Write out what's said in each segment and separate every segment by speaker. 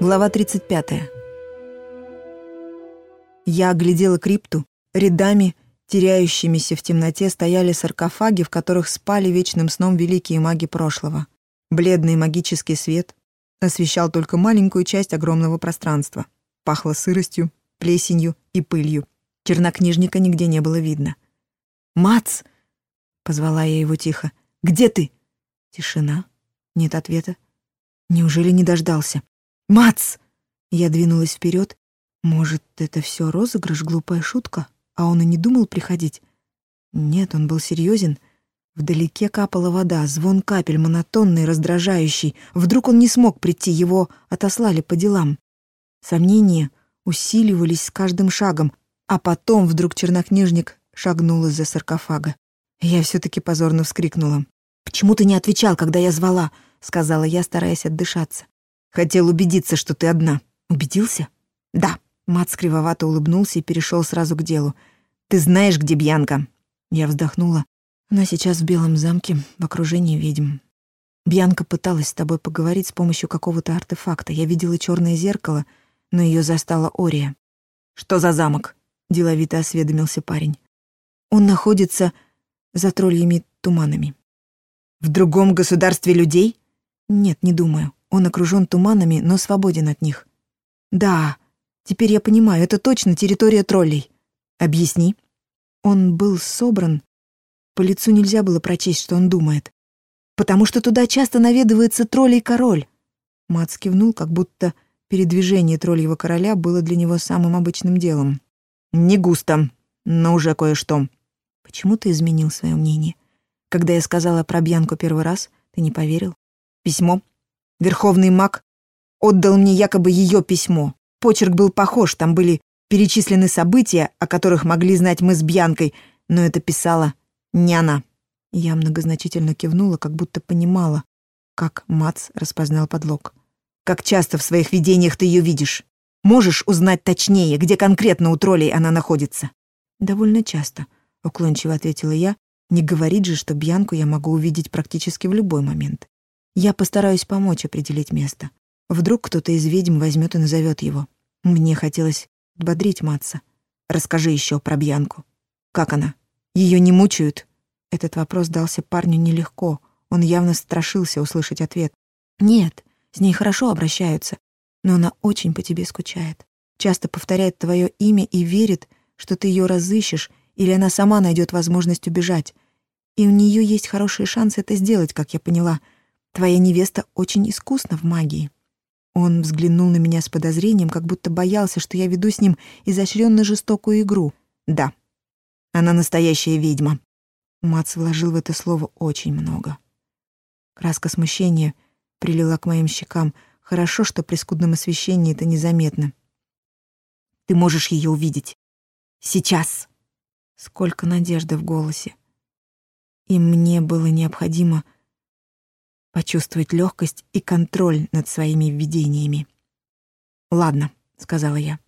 Speaker 1: Глава 35. Я оглядела крипту. Рядами, теряющимися в темноте, стояли саркофаги, в которых спали вечным сном великие маги прошлого. Бледный магический свет освещал только маленькую часть огромного пространства. Пахло сыростью, плесенью и пылью. Чернокнижника нигде не было видно. «Мац!» — позвала я его тихо. «Где ты?» Тишина. Нет ответа. Неужели не дождался? «Мац!» Я двинулась вперед. Может, это все розыгрыш, глупая шутка, а он и не думал приходить? Нет, он был серьезен. Вдалеке капала вода, звон капель монотонный, раздражающий. Вдруг он не смог прийти, его отослали по делам. Сомнения усиливались с каждым шагом, а потом вдруг чернокнижник шагнул из-за саркофага. Я все-таки позорно вскрикнула. «Почему ты не отвечал, когда я звала?» — сказала я, стараясь отдышаться. Хотел убедиться, что ты одна. Убедился? Да. Мат скривовато улыбнулся и перешел сразу к делу. Ты знаешь, где Бьянка? Я вздохнула. Она сейчас в Белом замке, в окружении ведьм. Бьянка пыталась с тобой поговорить с помощью какого-то артефакта. Я видела черное зеркало, но ее застала Ория. Что за замок? Деловито осведомился парень. Он находится за тролльями туманами. В другом государстве людей? Нет, не думаю. Он окружен туманами, но свободен от них. Да, теперь я понимаю, это точно территория троллей. Объясни. Он был собран. По лицу нельзя было прочесть, что он думает. Потому что туда часто наведывается троллей-король. Мац кивнул, как будто передвижение тролльего короля было для него самым обычным делом. «Не густо, но уже кое-что». «Почему ты изменил свое мнение? Когда я сказала про Бьянку первый раз, ты не поверил?» «Письмо. Верховный маг отдал мне якобы ее письмо. Почерк был похож, там были перечислены события, о которых могли знать мы с Бьянкой, но это писала не она. Я многозначительно кивнула, как будто понимала, как Мац распознал подлог. «Как часто в своих видениях ты ее видишь? Можешь узнать точнее, где конкретно у троллей она находится?» «Довольно часто», — уклончиво ответила я. «Не говорит же, что Бьянку я могу увидеть практически в любой момент. Я постараюсь помочь определить место. Вдруг кто-то из ведьм возьмет и назовет его. Мне хотелось бодрить Матса. Расскажи еще про Бьянку. Как она? Ее не мучают? Этот вопрос дался парню нелегко. Он явно страшился услышать ответ. Нет, с ней хорошо обращаются, но она очень по тебе скучает. Часто повторяет твое имя и верит, что ты ее разыщешь, или она сама найдет возможность убежать. И у нее есть хорошие шансы это сделать, как я поняла — Твоя невеста очень искусна в магии». Он взглянул на меня с подозрением, как будто боялся, что я веду с ним изощренно жестокую игру. «Да, она настоящая ведьма». Мац вложил в это слово очень много. Краска смущения прилила к моим щекам. Хорошо, что при скудном освещении это незаметно. «Ты можешь ее увидеть. Сейчас!» Сколько надежды в голосе. И мне было необходимо почувствовать легкость и контроль над своими видениями. «Ладно», — сказала я.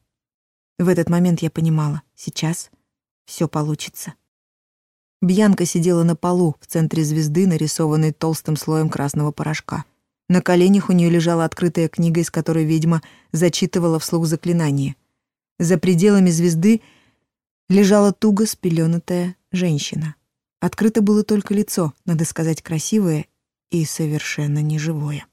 Speaker 1: В этот момент я понимала, сейчас все получится. Бьянка сидела на полу в центре звезды, нарисованной толстым слоем красного порошка. На коленях у нее лежала открытая книга, из которой ведьма зачитывала вслух заклинание. За пределами звезды лежала туго спеленатая женщина. Открыто было только лицо, надо сказать, красивое и совершенно неживое.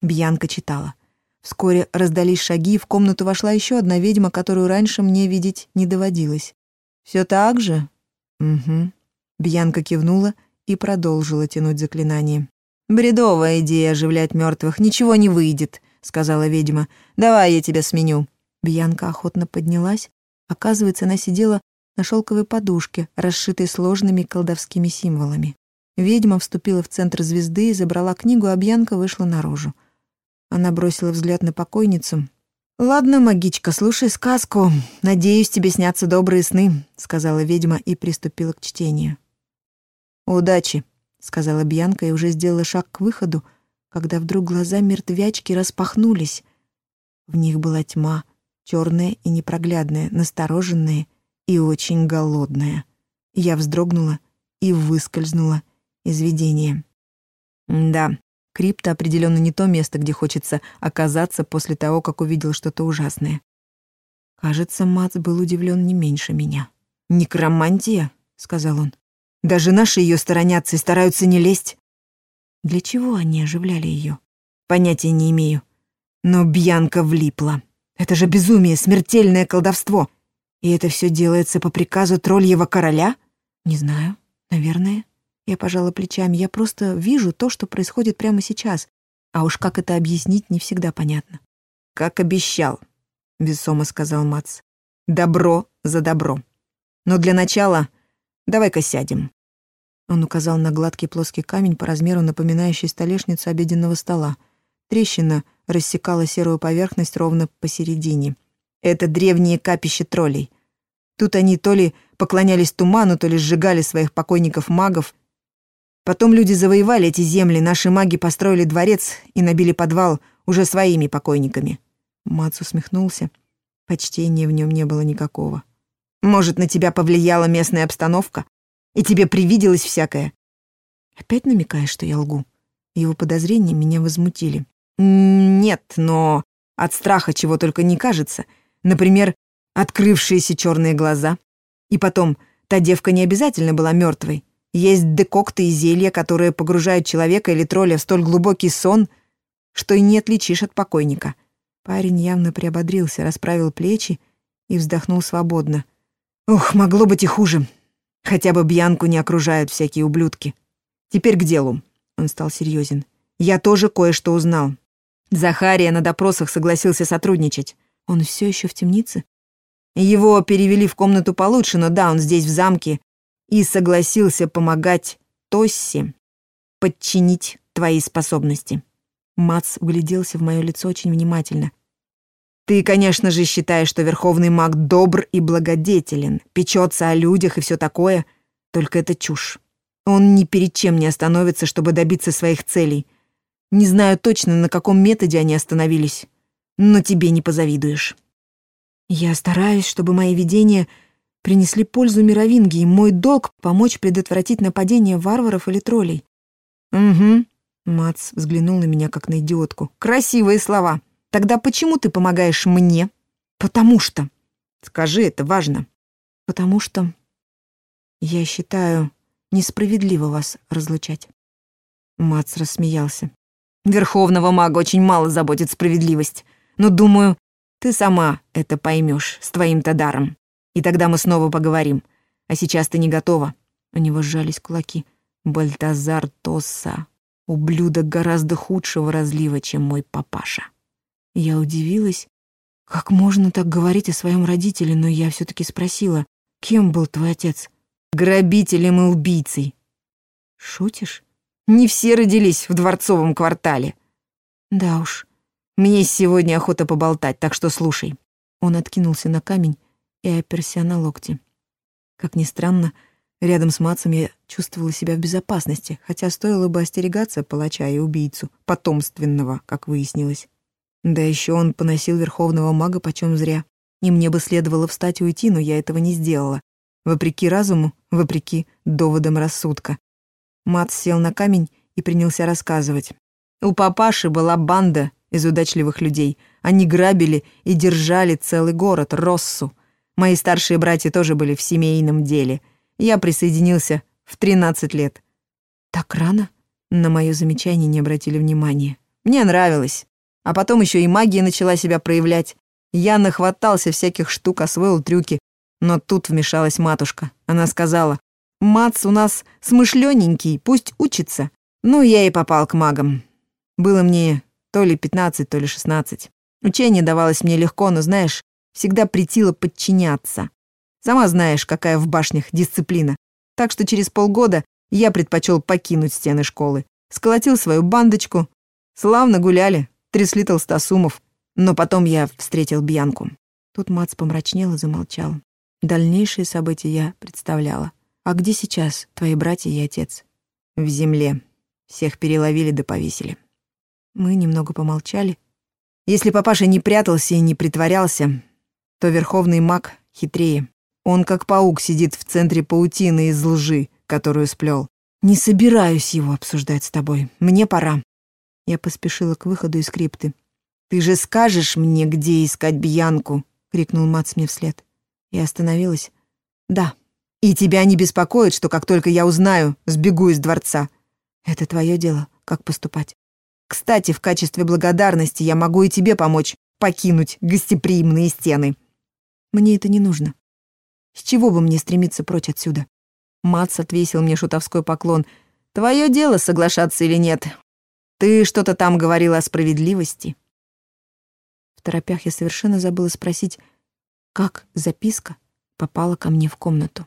Speaker 1: Бьянка читала. Вскоре раздались шаги, и в комнату вошла еще одна ведьма, которую раньше мне видеть не доводилось. «Все так же?» «Угу». Бьянка кивнула и продолжила тянуть заклинание. «Бредовая идея оживлять мертвых, ничего не выйдет», — сказала ведьма. «Давай я тебя сменю». Бьянка охотно поднялась. Оказывается, она сидела на шелковой подушке, расшитой сложными колдовскими символами. Ведьма вступила в центр звезды и забрала книгу, а Бьянка вышла наружу. Она бросила взгляд на покойницу. «Ладно, магичка, слушай сказку. Надеюсь, тебе снятся добрые сны», — сказала ведьма и приступила к чтению. «Удачи», — сказала Бьянка и уже сделала шаг к выходу, когда вдруг глаза мертвячки распахнулись. В них была тьма, черная и непроглядная, настороженная и очень голодная. Я вздрогнула и выскользнула из видения. «Да, Крипта определенно не то место, где хочется оказаться после того, как увидел что-то ужасное. Кажется, Мац был удивлен не меньше меня. «Некромантия?» — сказал он. «Даже наши ее сторонятся и стараются не лезть». Для чего они оживляли ее? Понятия не имею. Но Бьянка влипла. Это же безумие, смертельное колдовство. И это все делается по приказу тролльего короля? Не знаю. Наверное. Я пожала плечами. Я просто вижу то, что происходит прямо сейчас. А уж как это объяснить, не всегда понятно. «Как обещал», — весомо сказал Мац. «Добро за добро. Но для начала давай-ка сядем». Он указал на гладкий плоский камень по размеру напоминающий столешницу обеденного стола. Трещина рассекала серую поверхность ровно посередине. Это древние капища троллей. Тут они то ли поклонялись туману, то ли сжигали своих покойников-магов, Потом люди завоевали эти земли, наши маги построили дворец и набили подвал уже своими покойниками. Мац усмехнулся. Почтения в нем не было никакого. Может, на тебя повлияла местная обстановка? И тебе привиделось всякое? Опять намекаешь, что я лгу? Его подозрения меня возмутили. Нет, но от страха чего только не кажется. Например, открывшиеся черные глаза. И потом, та девка не обязательно была мертвой. Есть декокты и зелья, которые погружают человека или тролля в столь глубокий сон, что и не отличишь от покойника. Парень явно приободрился, расправил плечи и вздохнул свободно. Ух, могло быть и хуже. Хотя бы Бьянку не окружают всякие ублюдки. Теперь к делу. Он стал серьезен. Я тоже кое-что узнал. Захария на допросах согласился сотрудничать. Он все еще в темнице? Его перевели в комнату получше, но да, он здесь, в замке, и согласился помогать Тосси подчинить твои способности. Мац угляделся в мое лицо очень внимательно. Ты, конечно же, считаешь, что верховный маг добр и благодетелен, печется о людях и все такое, только это чушь. Он ни перед чем не остановится, чтобы добиться своих целей. Не знаю точно, на каком методе они остановились, но тебе не позавидуешь. Я стараюсь, чтобы мои видения принесли пользу Мировинге, и мой долг — помочь предотвратить нападение варваров или троллей. «Угу», — Мац взглянул на меня, как на идиотку. «Красивые слова. Тогда почему ты помогаешь мне?» «Потому что...» «Скажи, это важно». «Потому что...» «Я считаю, несправедливо вас разлучать». Мац рассмеялся. «Верховного мага очень мало заботит справедливость, но, думаю, ты сама это поймешь с твоим-то даром». И тогда мы снова поговорим. А сейчас ты не готова». У него сжались кулаки. «Бальтазар Тосса. Ублюдок гораздо худшего разлива, чем мой папаша». Я удивилась. Как можно так говорить о своем родителе, но я все таки спросила, кем был твой отец? Грабителем и убийцей. Шутишь? Не все родились в дворцовом квартале. Да уж, мне сегодня охота поболтать, так что слушай. Он откинулся на камень и оперся на локти. Как ни странно, рядом с Матсом я чувствовала себя в безопасности, хотя стоило бы остерегаться палача и убийцу, потомственного, как выяснилось. Да еще он поносил верховного мага почем зря. И мне бы следовало встать и уйти, но я этого не сделала. Вопреки разуму, вопреки доводам рассудка. Мат сел на камень и принялся рассказывать. У папаши была банда из удачливых людей. Они грабили и держали целый город, Россу. Мои старшие братья тоже были в семейном деле. Я присоединился в 13 лет. Так рано? На мое замечание не обратили внимания. Мне нравилось. А потом еще и магия начала себя проявлять. Я нахватался всяких штук, освоил трюки. Но тут вмешалась матушка. Она сказала, «Мац у нас смышлененький, пусть учится». Ну, я и попал к магам. Было мне то ли 15, то ли 16. Учение давалось мне легко, но, знаешь, всегда претило подчиняться. Сама знаешь, какая в башнях дисциплина. Так что через полгода я предпочел покинуть стены школы. Сколотил свою бандочку. Славно гуляли, трясли толстосумов. Но потом я встретил Бьянку. Тут Мац помрачнел и замолчал. Дальнейшие события я представляла. «А где сейчас твои братья и отец?» «В земле. Всех переловили да повесили». Мы немного помолчали. Если папаша не прятался и не притворялся, то верховный маг хитрее. Он как паук сидит в центре паутины из лжи, которую сплел. Не собираюсь его обсуждать с тобой. Мне пора. Я поспешила к выходу из крипты. «Ты же скажешь мне, где искать Бьянку?» — крикнул Мац мне вслед. Я остановилась. «Да. И тебя не беспокоит, что как только я узнаю, сбегу из дворца?» «Это твое дело, как поступать. Кстати, в качестве благодарности я могу и тебе помочь покинуть гостеприимные стены». «Мне это не нужно. С чего бы мне стремиться прочь отсюда?» Мац отвесил мне шутовской поклон. «Твое дело, соглашаться или нет. Ты что-то там говорила о справедливости». В торопях я совершенно забыла спросить, как записка попала ко мне в комнату.